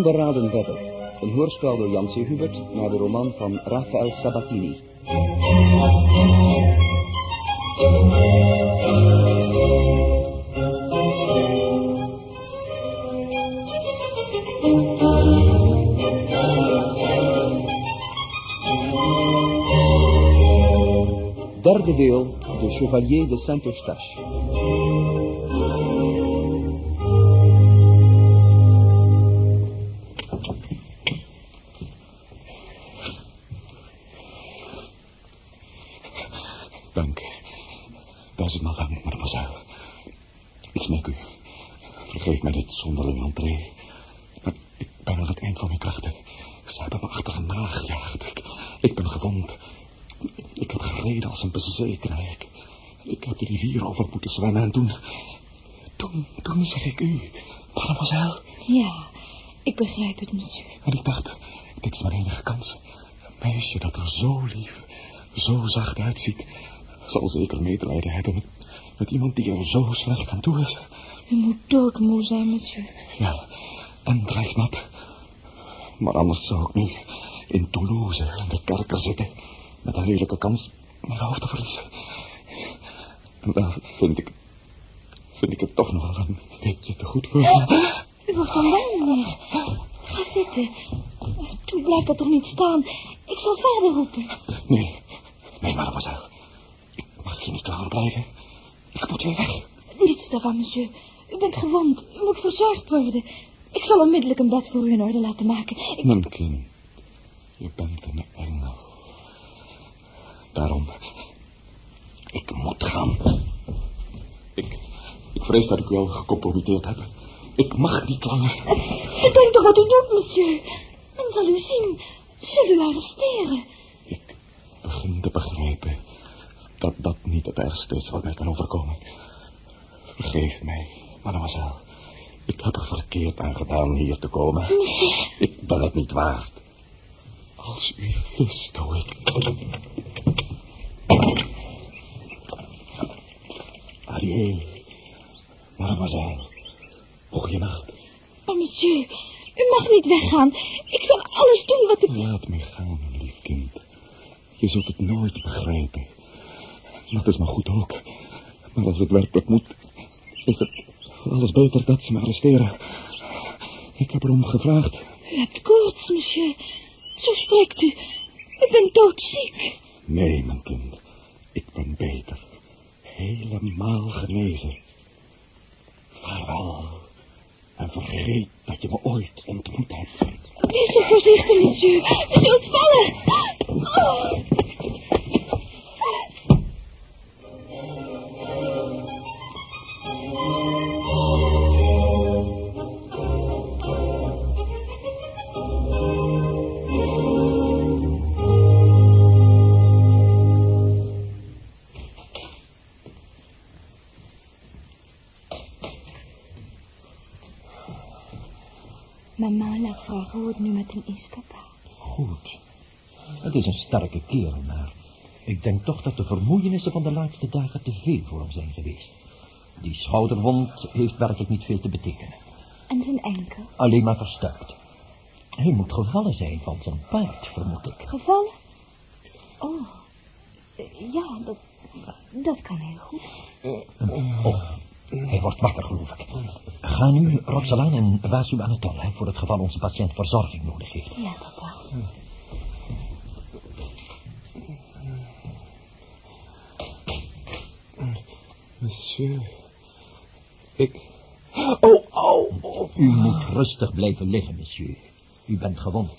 De Onberaden Wedder. Een hoorspel door Jan C. Hubert naar de roman van Raphaël Sabatini. Derde deel, de Chevalier de Saint-Eustache. Dank. Duizendmaal dank, mademoiselle. Ik smeek u. Vergeef mij dit zonderling entree. Maar ik ben aan het eind van mijn krachten. Ze hebben me achterna gejaagd. Ik, ik ben gewond. Ik heb gereden als een bezetene. Ik, ik heb de rivier over moeten zwemmen en toen... Toen, toen zag ik u, mademoiselle. Ja, ik begrijp het, monsieur. En ik dacht, dit is mijn enige kans. Een meisje dat er zo lief, zo zacht uitziet... zal zeker medelijden hebben met, met iemand die er zo slecht aan toe is. U moet doodmoe zijn, monsieur. Ja, en drijfnat. Maar anders zou ik nu in Toulouse in de kerker zitten... met een lelijke kans mijn hoofd te verliezen. En daar vind ik... vind ik het toch nog wel een beetje te goed voor. U wordt al wel, meneer. Ga zitten. Toen blijft dat toch niet staan. Ik zal vader roepen. Nee, nee, mademoiselle. Ik hier niet langer blijven. Ik moet weer weg. Niets daarvan, monsieur. U bent gewond. U moet verzorgd worden. Ik zal onmiddellijk een bed voor u in orde laten maken. Ik... Mijn kind, je bent een engel. Daarom, ik moet gaan. Ik, ik vrees dat ik u al gecompromitteerd heb. Ik mag niet langer. Bedenk toch wat u doet, monsieur. Men zal u zien. Zal u arresteren. Ik begin te begrijpen dat dat niet het ergste is wat mij kan overkomen. Vergeef mij, mademoiselle. Ik heb er verkeerd aan gedaan hier te komen. Ik ben het niet waard. Als u wist hoe ik... Ariel, mademoiselle, goeienacht. Maar monsieur, u mag niet weggaan. Ik zal alles doen wat ik... Laat mij gaan, lief kind. Je zult het nooit begrijpen. Dat is maar goed ook. Maar als het werkelijk moet, is het alles beter dat ze me arresteren. Ik heb erom gevraagd. U hebt koorts, monsieur. Zo spreekt u. U bent doodziek. Nee, mijn kind. Ik ben beter. Helemaal genezen. Vaarwel. En vergeet dat je me ooit ontmoet hebt. Wees toch voorzichtig, monsieur. U zult sterke kerel, maar ik denk toch dat de vermoeienissen van de laatste dagen te veel voor hem zijn geweest. Die schouderwond heeft werkelijk niet veel te betekenen. En zijn enkel? Alleen maar verstuikt. Hij moet gevallen zijn van zijn paard, vermoed ik. Gevallen? Oh. Ja, dat, dat kan heel goed. Oh, hij wordt wakker, geloof ik. Ga nu, Roxalaan, en waarschuw Anatole, voor het geval onze patiënt verzorging nodig heeft. Ja, papa. Monsieur. Ik... Oh, oh, oh. U moet rustig blijven liggen, monsieur. U bent gewond.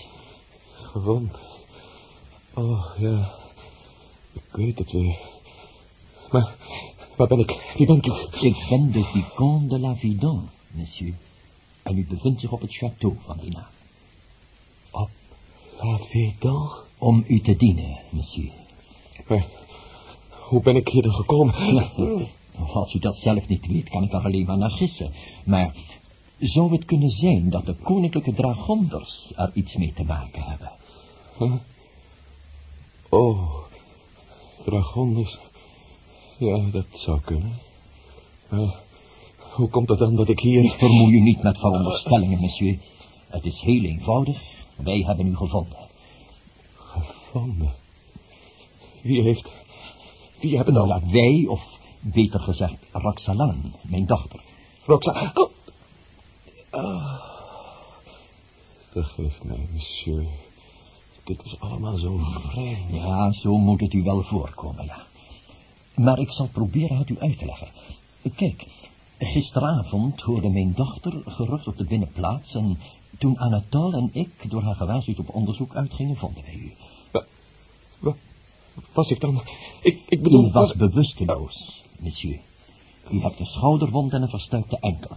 Gewond. Oh, ja. Ik weet het weer. Maar, waar ben ik? Wie bent u? Ik ben de Vicomte de la Vidon, monsieur. En u bevindt zich op het château van die naam. Op La Védan? Om u te dienen, monsieur. Maar, hoe ben ik hier dan gekomen? Als u dat zelf niet weet, kan ik er alleen maar naar gissen. Maar zou het kunnen zijn dat de koninklijke dragonders er iets mee te maken hebben? Huh? Oh, dragonders. Ja, dat zou kunnen. Hoe komt het dan dat ik hier... Ik vermoei u niet met veronderstellingen, monsieur. Het is heel eenvoudig. Wij hebben u gevonden. Gevonden? Wie heeft... Wie hebben Nou wij, of beter gezegd, Roxalan, mijn dochter. Roxanne... Oh. Ah. Vergeef mij, monsieur. Dit is allemaal zo vreemd. Ja, zo moet het u wel voorkomen, ja. Maar ik zal proberen het u uit te leggen. Kijk, gisteravond hoorde mijn dochter gerucht op de binnenplaats... en toen Anatole en ik door haar gewaarschuwd op onderzoek uitgingen, vonden wij u. Wa- Was ik dan... Ik, ik bedoel... U was bewusteloos, monsieur. U hebt een schouderwond en een verstuikte enkel.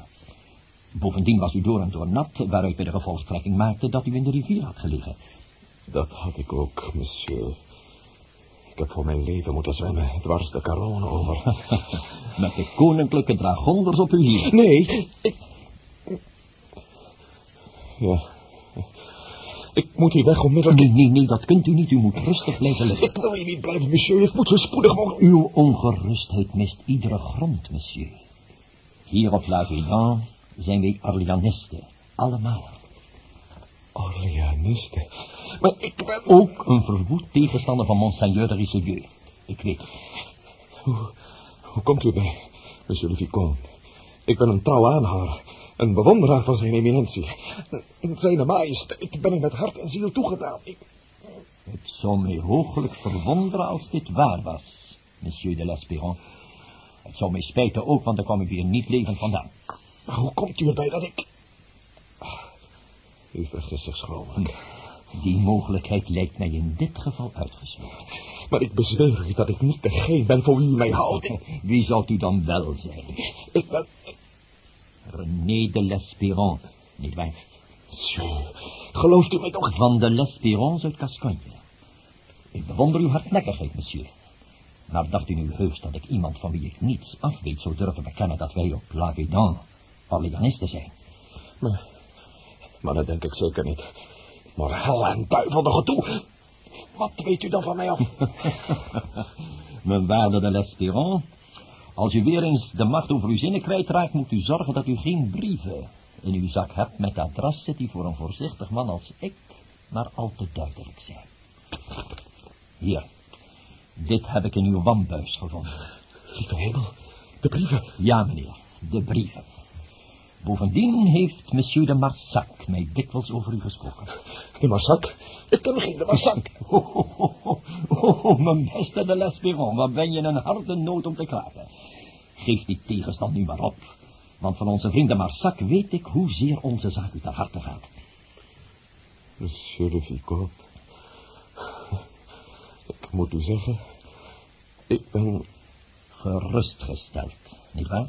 Bovendien was u door en door nat, waaruit bij de gevolgtrekking maakte dat u in de rivier had gelegen. Dat had ik ook, monsieur. Ik heb voor mijn leven moeten zwemmen, dwars de Caron over. Met de koninklijke dragonders op uw hiel. Nee, ik... Ja. Ik moet hier weg onmiddellijk. Nee, nee, nee, dat kunt u niet. U moet rustig blijven liggen. Ik wil hier niet blijven, monsieur. Ik moet zo spoedig mogelijk... Uw ongerustheid mist iedere grond, monsieur. Hier op La Vidan zijn wij Arlianisten. Allemaal. Orleanisten. Maar ik ben... Ook een verwoed tegenstander van Monseigneur de Richelieu. Ik weet. Hoe, hoe komt u bij, monsieur le vicomte? Ik ben een trouwe aanhanger. Een bewonderaar van zijn eminentie. In zijn majesteit ben ik met hart en ziel toegedaan. Ik... Het zou mij hooglijk verwonderen als dit waar was, monsieur de l'Espéron. Het zou mij spijten ook, want dan kwam ik hier niet levend vandaan. Maar hoe komt u erbij dat ik... U vergist zich schromelijk. Die mogelijkheid lijkt mij in dit geval uitgesloten. Maar ik bezweer u dat ik niet degene ben voor wie u mij houdt. Wie zou u dan wel zijn? Ik ben... René de l'Espéron, nietwaar? Monsieur, gelooft u mij toch? Van de l'Espérance uit Gascogne. Ik bewonder uw hardnekkigheid, monsieur. Maar dacht u nu heus dat ik iemand van wie ik niets af weet zou durven bekennen dat wij op La Védan Orleanisten zijn? Maar, maar dat denk ik zeker niet. Maar hel en duivel nog toe. Wat weet u dan van mij af? Mijn waarde de l'Espéron, als u weer eens de macht over uw zinnen kwijtraakt, moet u zorgen dat u geen brieven in uw zak hebt met adressen die voor een voorzichtig man als ik maar al te duidelijk zijn. Hier, dit heb ik in uw wambuis gevonden. Lieve hemel, de brieven. Ja, meneer, de brieven. Bovendien heeft monsieur de Marsac mij dikwijls over u gesproken. De Massak? Ik ken geen de Massak. Oh, oh, oh, oh, oh, mijn beste de l'Espéron, wat ben je een harde nood om te klagen. Geef die tegenstand nu maar op, want van onze vrienden Marsac weet ik hoezeer onze zaak u ter harte gaat. Monsieur le vicomte. Ik moet u zeggen, ik ben... Gerustgesteld, nietwaar?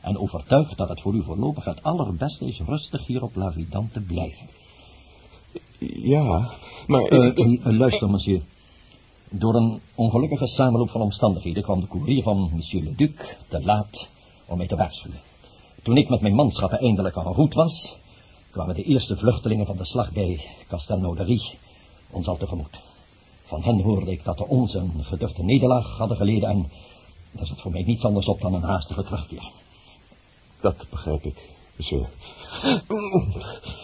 En overtuigd dat het voor u voorlopig het allerbeste is rustig hier op La Vidante te blijven. Ja, maar Eh, ik... ik- eh, luister, monsieur. Door een ongelukkige samenloop van omstandigheden kwam de koerier van monsieur le Duc te laat om mij te waarschuwen. Toen ik met mijn manschappen eindelijk al goed was, kwamen de eerste vluchtelingen van de slag bij Castelnaudary ons al tegemoet. Van hen hoorde ik dat de onze een geduchte nederlaag hadden geleden en daar zat voor mij niets anders op dan een haastige terugkeer. Dat begrijp ik, monsieur.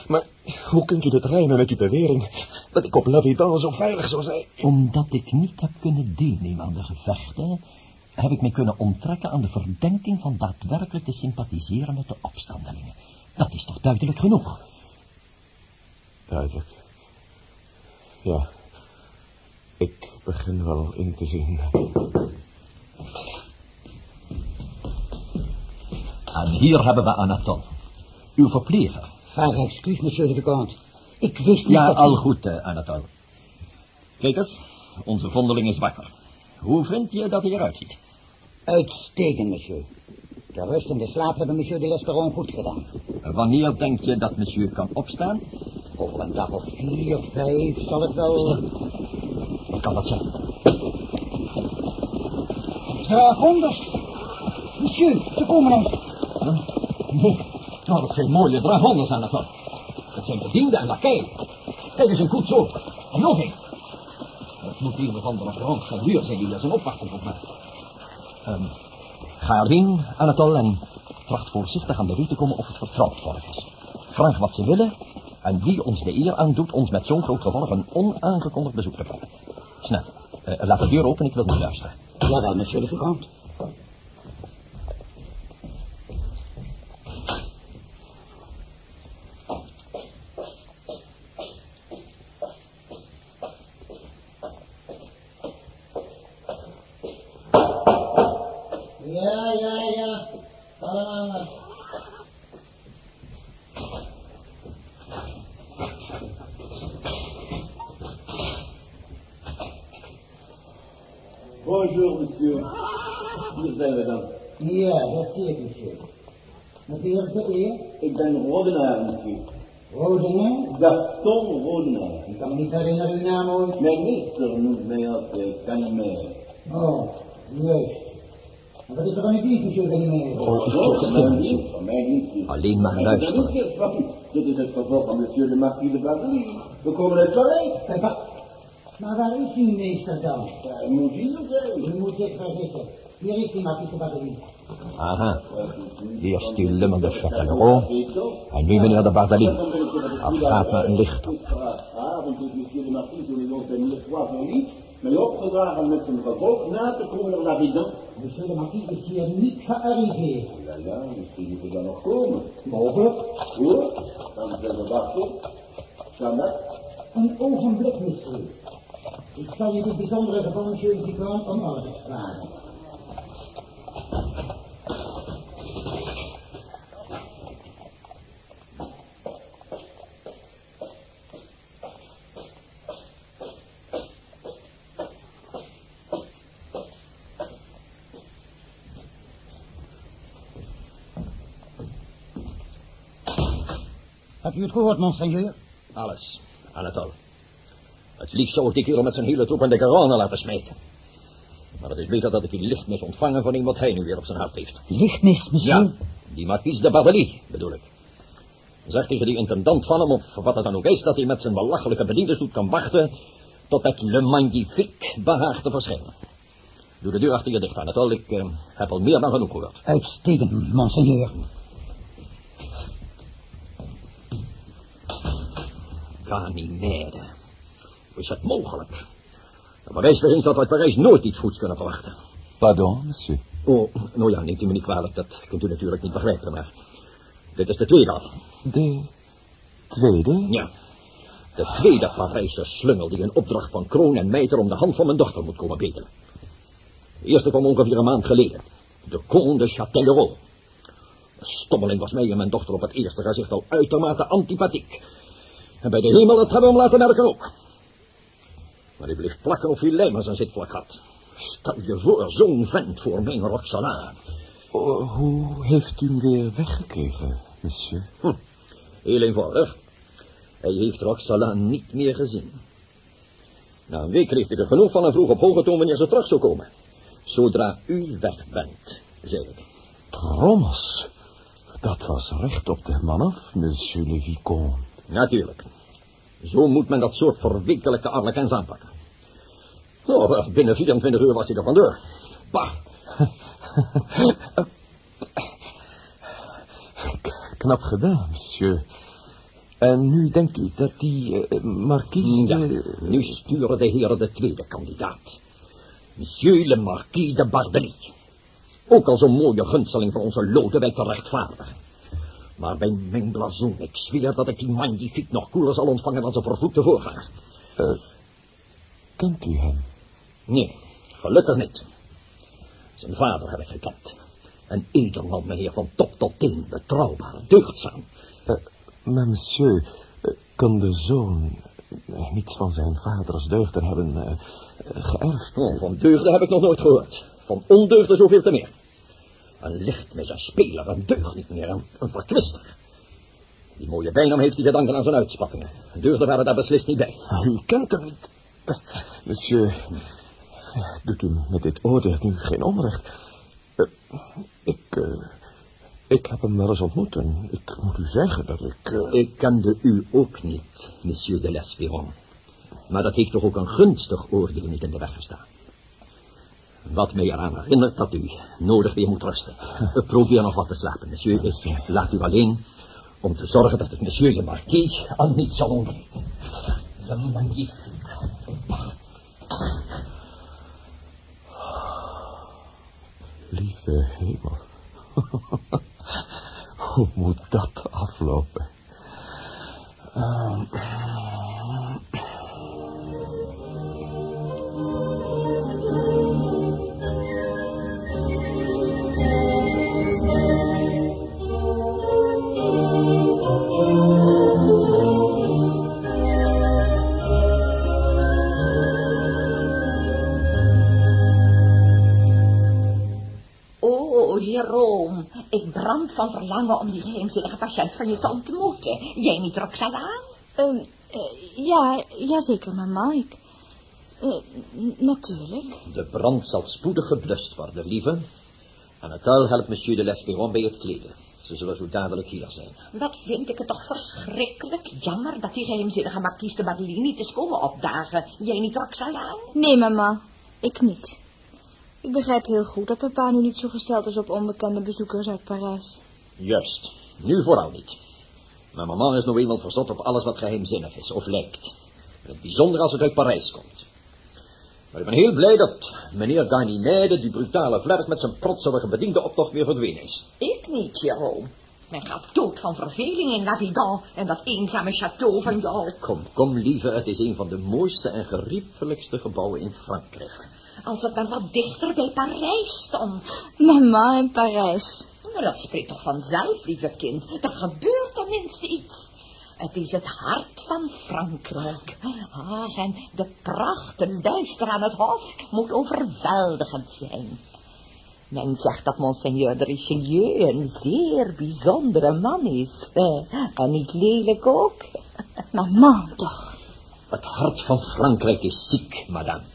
Maar hoe kunt u dit rijmen met uw bewering dat ik op La zo veilig zou zijn? Omdat ik niet heb kunnen deelnemen aan de gevechten, heb ik mij kunnen onttrekken aan de verdenking van daadwerkelijk te sympathiseren met de opstandelingen. Dat is toch duidelijk genoeg? Duidelijk. Ja. Ik begin wel in te zien. En hier hebben we Anatole, uw verpleger. Vraag excuus, monsieur de vicomte. Ik wist niet Ja, dat... al goed, eh, Anatole. Kijk eens, onze vondeling is wakker. Hoe vind je dat hij eruit ziet? Uitstekend, monsieur. De rust en de slaap hebben monsieur de l'Esperon goed gedaan. Wanneer denk je dat monsieur kan opstaan? Over een dag of vier, vijf zal het wel... Wat kan dat zijn? Dragonders! Monsieur, ze komen ons. Nee, nou, dat zijn mooie dragonders, Anatole. Dat zijn bedienden en lakeien. Kijk eens een koets ook. En nog een. Het moet een of andere brandsenduur zijn die er zijn opwachting op maakt. Ehm, ga erheen, Anatole, en tracht voorzichtig aan de wie te komen of het vertrouwd volk is. Vraag wat ze willen En wie ons de eer aandoet ons met zo'n groot gevolg een onaangekondigd bezoek te brengen. Snel, eh, laat de deur open, ik wil niet luisteren. Jawel, monsieur de Bonjour, monsieur. Hier zijn we dan. Ja, dat ik, monsieur. Met ik de eer? Ik ben Rodenaar, monsieur. Rodenaar? Gaston Rodenaar. Ik kan me niet herinneren uw naam ooit. Mijn meester noemt mij altijd Canimer. Oh, juist. Wat is er uw dienst, monsieur Ganimede? Oh, stil, van mijn dienst. Alleen maar Ik luisteren. niet. Dit is het vervolg van monsieur de Marquis de Badelie. We komen uit Parijs. Maar, waar is uw meester dan? Ja, moet hier zijn. U moet zich vergissen. Hier is die Marquis de Batterie. Aha, eerst die lummerde Châtellerault en nu meneer de Bardelie. Afgaat naar een licht. Is monsieur de Marquis hij mij opgedragen met zijn gevolg na te komen naar Vidon. Monsieur de Marquis is hier niet gearriveerd. Ja, ja, misschien moet hij dan nog komen. Mogelijk. Goed, dan zullen we wachten. Dat? Een ogenblik, monsieur. Ik zal u dit bijzondere de vicomte, om orde vragen. Hebt u het gehoord, monseigneur? Alles, aan het. Het liefst zou ik die kerel met zijn hele troep in de Garonne laten smijten. Maar het is beter dat ik die lichtmis ontvangen van iemand hij nu weer op zijn hart heeft. Lichtmis, Ja, die marquise de Barbelie, bedoel ik. Zeg tegen die intendant van hem, of wat het dan ook is, dat hij met zijn belachelijke bediendenstoet kan wachten tot het Le Magnifique behaagt te verschijnen. Doe de deur achter je dicht aan het al, ik eh, heb al meer dan genoeg gehoord. Uitstekend, monseigneur. Ganymede. Hoe is het mogelijk? Dat bewijst weer eens dat we uit Parijs nooit iets goeds kunnen verwachten. Pardon, monsieur. Oh, nou ja, neemt u me niet kwalijk, dat kunt u natuurlijk niet begrijpen, maar... Dit is de tweede al. De tweede? Ja. De tweede Parijse slungel die een opdracht van kroon en mijter om de hand van mijn dochter moet komen bedelen. De eerste kwam ongeveer een maand geleden. De Comte de Châtellerault. De stommeling was mij en mijn dochter op het eerste gezicht al uitermate antipathiek. En bij de hemel, dat hebben we hem laten merken ook. Maar hij bleef plakken of hij lijm aan zijn zitvlak had. Stel je voor, zo'n vent voor mijn Roxana. Oh, hoe heeft u hem weer weggekregen, monsieur? Hm, heel eenvoudig. Hij heeft Roxana niet meer gezien. Na een week kreeg hij er genoeg van en vroeg op hoge toon wanneer ze terug zou komen. Zodra u weg bent, zei ik. Trommels. Dat was recht op de man af, monsieur le vicomte. Natuurlijk. Zo moet men dat soort verwikkelijke arlekens aanpakken. Nou, binnen 24 uur was hij er vandoor. Bah, Knap gedaan, monsieur. En nu denkt u dat die uh, marquise... ja, de- nu sturen de heren de tweede kandidaat. Monsieur le Marquis de Bardelie. Ook al zo'n mooie gunsteling voor onze Lodewijk te rechtvaardigen. Maar bij mijn blazoen, ik zweer dat ik die magnifiek nog koeler zal ontvangen dan zijn vervloekte voorganger. Eh, kent u hem? Nee, gelukkig niet. Zijn vader heb ik gekend. Een edelman, meneer, van top tot teen, betrouwbaar, deugdzaam. Eh, maar monsieur, eh, kan de zoon eh, niets van zijn vaders deugden hebben geërfd? Oh, van deugden heb ik nog nooit gehoord. Van ondeugden zoveel te meer. Een lichtmis, een speler, een deugd niet meer, een, een verkwister. Die mooie bijnaam heeft hij te danken aan zijn uitspattingen. Deugden waren daar beslist niet bij. U kent hem niet. Monsieur, doet u met dit oordeel nu geen onrecht. Eh, ik, eh, ik heb hem wel eens ontmoet en ik moet u zeggen dat ik... eh, Ik kende u ook niet, monsieur de Lesperon. Maar dat heeft toch ook een gunstig oordeel niet in de weg gestaan. Wat mij eraan herinnert dat u nodig weer moet rusten. Probeer nog wat te slapen, monsieur. Ik laat u alleen om te zorgen dat het monsieur le marquis aan niet zal ontbreken. Le magnifique. Lieve hemel. Hoe moet dat aflopen? Ehm, Jerome, ik brand van verlangen om die geheimzinnige patiënt van je te ontmoeten. Jij niet, Roxana? Ehm, eh, ja, ja, zeker, mama. Ik... eh, n- natuurlijk. De brand zal spoedig geblust worden, lieve. Anatole helpt monsieur de Lesperon bij het kleden. Ze zullen zo dadelijk hier zijn. Wat vind ik het toch verschrikkelijk jammer dat die geheimzinnige marquise de Madeline niet is komen opdagen. Jij niet, Roxana? Nee, mama. Ik niet. Ik begrijp heel goed dat papa nu niet zo gesteld is op onbekende bezoekers uit Parijs. Juist. Nu vooral niet. Maar mama is nou eenmaal verzot op alles wat geheimzinnig is, of lijkt. In het bijzonder als het uit Parijs komt. Maar ik ben heel blij dat meneer Ganimede, die brutale vlerk met zijn protselige bediende optocht weer verdwenen is. Ik niet, Jerome. Men gaat dood van verveling in Lavidan en dat eenzame château van jou. Kom, kom, lieve, het is een van de mooiste en geriefelijkste gebouwen in Frankrijk. Als het maar wat dichter bij Parijs stond. Mama in Parijs. Maar dat spreekt toch vanzelf, lieve kind. Er gebeurt tenminste iets. Het is het hart van Frankrijk. Ah, en de pracht, de luister aan het hof, moet overweldigend zijn. Men zegt dat monseigneur de Richelieu een zeer bijzondere man is. Eh, En niet lelijk ook. Mama, toch. Het hart van Frankrijk is ziek, madame.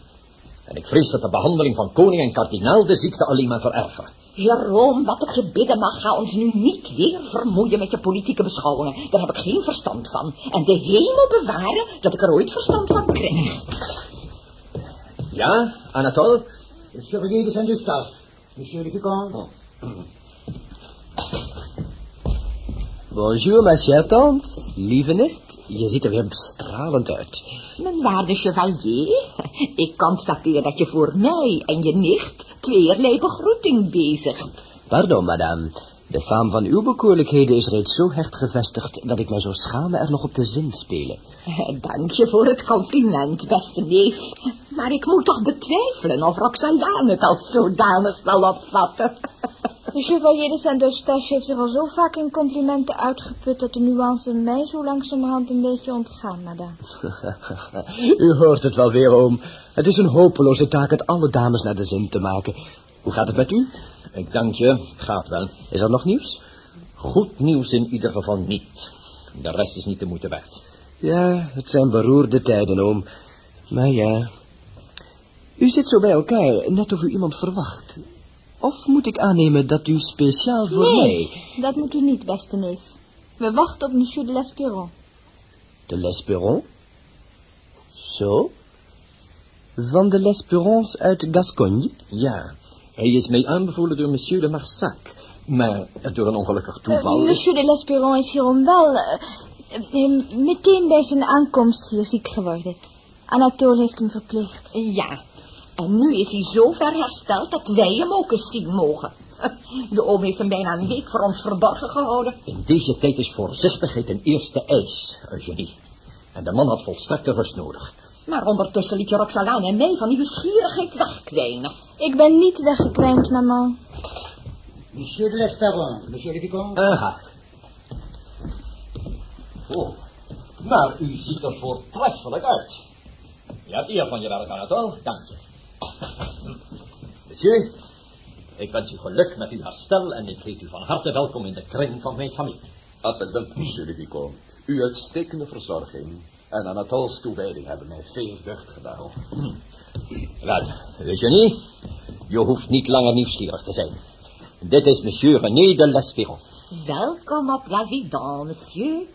En ik vrees dat de behandeling van koning en kardinaal de ziekte alleen maar vererven. Jerome, wat ik je bidden mag, ga ons nu niet weer vermoeien met je politieke beschouwingen. Daar heb ik geen verstand van. En de hemel bewaren dat ik er ooit verstand van krijg. Ja, Anatole? Le chevalier de Saint-Eustache. Monsieur le vicomte. Bonjour, ma chère tante. Lieve nicht, je ziet er weer bestralend uit. Mijn waarde chevalier, ik constateer dat je voor mij en je nicht tweeërlei begroeting bezigt. Pardon, madame. De faam van uw bekoorlijkheden is reeds zo hecht gevestigd dat ik mij zou schamen er nog op te zin spelen. Dank je voor het compliment, beste neef. Maar ik moet toch betwijfelen of Roxalane het als zodanig zal opvatten. De chevalier de Saint-Eustache heeft zich al zo vaak in complimenten uitgeput dat de nuance mij zo langzamerhand een beetje ontgaan, madame. U hoort het wel weer, oom. Het is een hopeloze taak het alle dames naar de zin te maken. Hoe gaat het met u? Ik dank je, gaat wel. Is er nog nieuws? Goed nieuws in ieder geval niet. De rest is niet de moeite waard. Ja, het zijn beroerde tijden, oom. Maar ja... U zit zo bij elkaar, net of u iemand verwacht. Of moet ik aannemen dat u speciaal voor mij... Nee, dat moet u niet, beste neef. We wachten op monsieur de Lesperon. De Lesperon? Zo? Van de Lesperons uit Gascogne? Ja, hij is mij aanbevolen door monsieur de Marsac. Maar door een ongelukkig toeval... Eh, monsieur de Lesperon is hierom wel eh, meteen bij zijn aankomst hier ziek geworden. Anatole heeft hem verpleegd. Ja, en nu is hij zo ver hersteld dat wij hem ook eens zien mogen. De oom heeft hem bijna een week voor ons verborgen gehouden. In deze tijd is voorzichtigheid een eerste eis, Eugenie. En de man had volstrekte rust nodig. Maar ondertussen liet je Roxalane en mij van nieuwsgierigheid wegkwijnen. Ik ben niet weggekwijnd, mama. Monsieur de l'Esperon. Monsieur le vicomte. Aha. Oh, maar u ziet er voortreffelijk uit. Je hebt eer van je werk, Anatole. Dank je. Monsieur, ik wens u geluk met uw herstel en ik heet u van harte welkom in de kring van mijn familie. Hartelijk monsieur le vicomte. Uw uitstekende verzorging en Anatole's toewijding hebben mij veel deugd gedaan. Wel, Eugenie, je hoeft niet langer nieuwsgierig te zijn. Dit is monsieur René de Lesperon. Welkom op La Vidan, monsieur.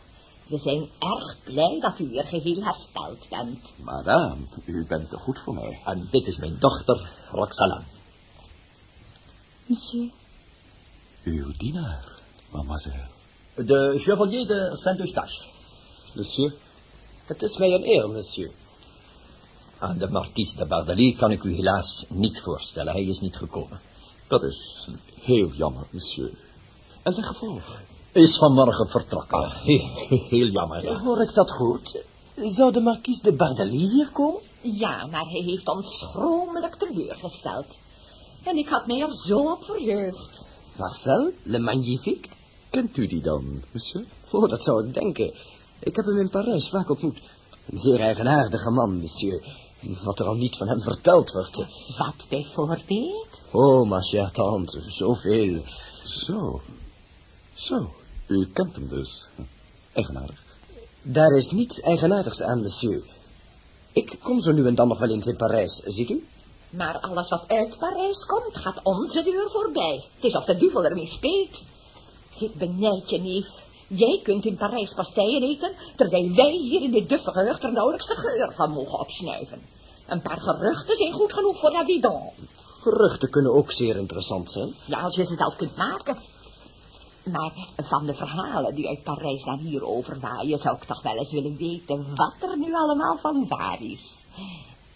We zijn erg blij dat u weer geheel hersteld bent. Madame, u bent te goed voor mij. En dit is mijn dochter, Roxalane. Monsieur, Uw dienaar, mademoiselle. De chevalier de Saint-Eustache. Monsieur? Het is mij een eer, monsieur. Aan de marquise de Bardelie kan ik u helaas niet voorstellen. Hij is niet gekomen. Dat is heel jammer, monsieur. En zijn gevolgen? Is vanmorgen vertrokken. Heel, heel jammer, ja. Hoor ik dat goed? Zou de marquise de Bardelie hier komen? Ja, maar hij heeft ons schromelijk teleurgesteld. En ik had mij er zo op verheugd. Marcel, le magnifique? Kent u die dan, monsieur? Oh, dat zou ik denken. Ik heb hem in Parijs vaak ontmoet. Een zeer eigenaardige man, monsieur. Wat er al niet van hem verteld wordt. Wat bijvoorbeeld? Oh, ma chère tante, zoveel. Zo. Zo. U kent hem dus. Eigenaardig. Daar is niets eigenaardigs aan, monsieur. Ik kom zo nu en dan nog wel eens in Parijs, ziet u? Maar alles wat uit Parijs komt, gaat onze deur voorbij. Het is of de duivel ermee speelt. Ik benijd je, neef. Jij kunt in Parijs pasteien eten, terwijl wij hier in dit duffe gehucht er nauwelijks de geur van mogen opsnuiven. Een paar geruchten zijn goed genoeg voor la Vidon. Geruchten kunnen ook zeer interessant zijn. Ja, als je ze zelf kunt maken. Maar van de verhalen die uit Parijs naar hier overwaaien, zou ik toch wel eens willen weten wat er nu allemaal van waar is.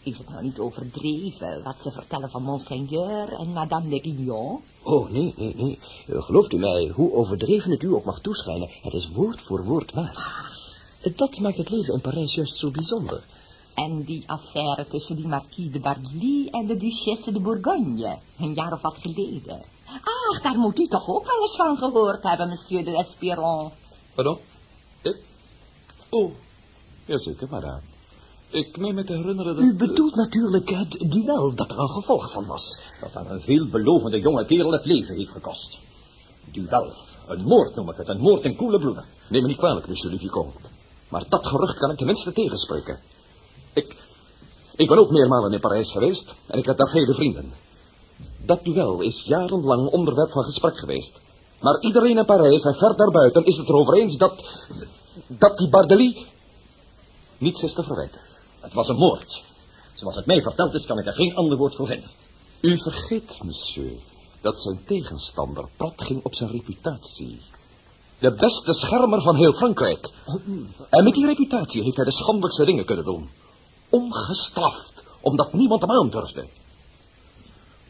Is het nou niet overdreven wat ze vertellen van Monseigneur en Madame de Guignon? Oh, nee, nee, nee. Uh, Gelooft u mij, hoe overdreven het u ook mag toeschijnen, het is woord voor woord waar. Uh, Dat maakt het leven in Parijs juist zo bijzonder. En die affaire tussen die marquis de Barly en de duchesse de Bourgogne, een jaar of wat geleden. Ach, daar moet u toch ook alles van gehoord hebben, monsieur de l'Espéron. Pardon? Ik? Oh, jazeker, madame. Ik meen me te herinneren dat... U bedoelt natuurlijk het duel dat er een gevolg van was. Dat aan een veelbelovende jonge kerel het leven heeft gekost. Duel. Een moord noem ik het. Een moord in koele bloeden. Neem me niet kwalijk, monsieur le vicomte. Maar dat gerucht kan ik tenminste tegenspreken. Ik... Ik ben ook meermalen in Parijs geweest en ik heb daar vele vrienden. Dat duel is jarenlang onderwerp van gesprek geweest. Maar iedereen in Parijs en ver daarbuiten is het erover eens dat... dat die Bardelie niets is te verwijten. Het was een moord. Zoals het mij verteld is, kan ik er geen ander woord voor vinden. U vergeet, monsieur, dat zijn tegenstander prat ging op zijn reputatie. De beste schermer van heel Frankrijk. En met die reputatie heeft hij de schandelijkste dingen kunnen doen. Ongestraft, omdat niemand hem aandurfde.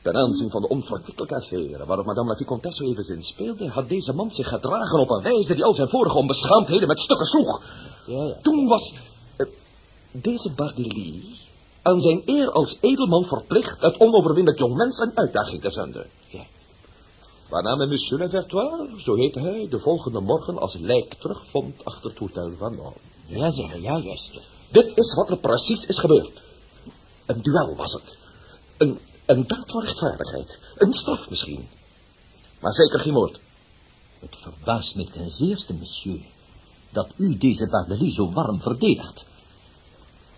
Ten aanzien van de onverwikkelijke affaire waarop madame la vicomtesse even zin speelde, had deze man zich gedragen op een wijze die al zijn vorige onbeschaamdheden met stukken sloeg. Ja, ja. Toen was deze Bardelie aan zijn eer als edelman verplicht het onoverwinnelijk jongmens een uitdaging te zenden. Ja. Waarna men monsieur Le Vertois, zo heette hij, de volgende morgen als lijk terugvond achter het hotel van Norm. Ja, zeg, ja, juist. Dit is wat er precies is gebeurd. Een duel was het. Een, een daad van rechtvaardigheid. Een straf misschien. Maar zeker geen moord. Het verbaast mij ten zeerste, monsieur, dat u deze Bardelie zo warm verdedigt.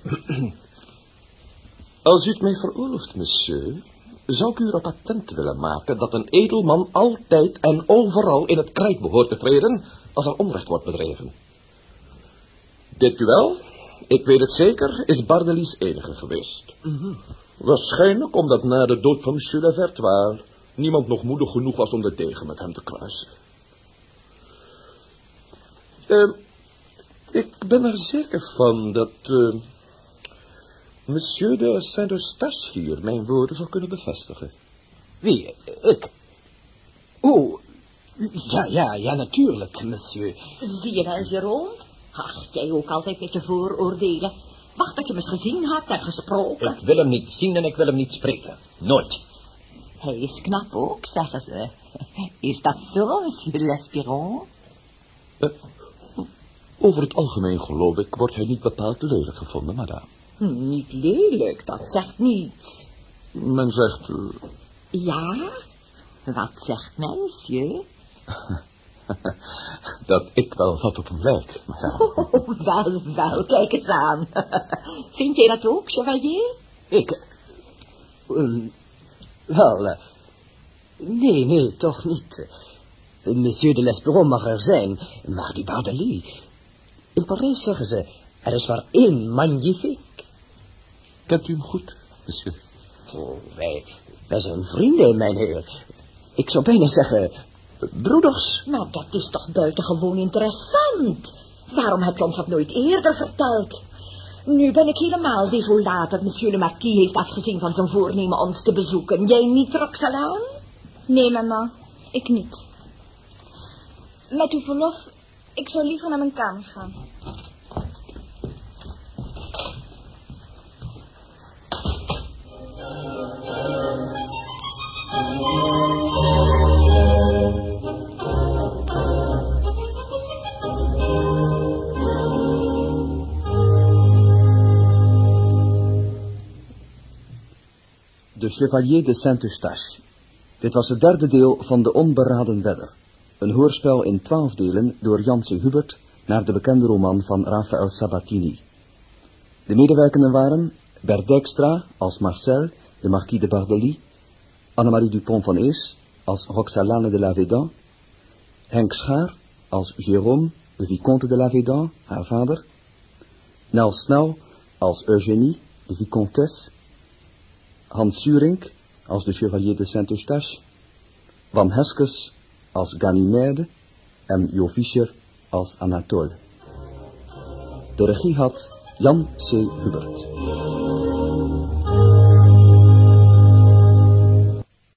Als u het mij veroorlooft, monsieur, zou ik u erop attent willen maken dat een edelman altijd en overal in het krijt behoort te treden als er onrecht wordt bedreven. Dit duel, ik weet het zeker, is Bardelie's enige geweest. Waarschijnlijk omdat na de dood van monsieur Le Vertois niemand nog moedig genoeg was om de degen met hem te kruisen. Eh, ik ben er zeker van dat eh, monsieur de Saint-Eustache hier mijn woorden zal kunnen bevestigen. Wie? Ik? Oh, ja, ja, ja, natuurlijk, monsieur. Zie je wel, Jérôme? Ach, jij ook altijd met je vooroordelen. Wacht dat je hem eens gezien hebt en gesproken. Ik wil hem niet zien en ik wil hem niet spreken. Nooit. Hij is knap ook, zeggen ze. Is dat zo, monsieur L'Espéron? Eh, over het algemeen geloof ik wordt hij niet bepaald lelijk gevonden, madame. Hm, Niet lelijk, dat zegt niets. Men zegt, eh, Ja? Wat zegt monsieur? dat ik wel wat op hem lijk. Oh, wel, wel, kijk eens aan. Vind jij dat ook, chevalier? Ik? Ehm, wel, eh, nee, nee, toch niet. Eh, Monsieur de Lesperon mag er zijn, maar die Bardelie... In Parijs zeggen ze, er is maar één magnifique. Kent u hem goed, monsieur? Oh, wij, wij zijn vrienden, mijn heer. Ik zou bijna zeggen, broeders. Maar dat is toch buitengewoon interessant. Waarom heb je ons dat nooit eerder verteld? Nu ben ik helemaal desolaat dat monsieur le marquis heeft afgezien van zijn voornemen ons te bezoeken. Jij niet, Roxalane? Nee, mama, ik niet. Met uw verlof, ik zou liever naar mijn kamer gaan. De Chevalier de Saint-Eustache. Dit was het derde deel van De Onberaden Wedder. Een hoorspel in twaalf delen door Janse Hubert naar de bekende roman van Raphaël Sabatini. De medewerkenden waren Bert Dijkstra als Marcel, de Marquis de Bardely, Annemarie Dupont van Ees als Roxalane de la Védan, Henk Schaar als Jérôme, de Vicomte de la Védan, haar vader, Nel Snel als Eugénie, de Vicomtesse, Hans Surink als de Chevalier de Saint-Eustache, Wam Heskes als Ganymede en Jo Fischer als Anatole. De regie had Jan C. Hubert.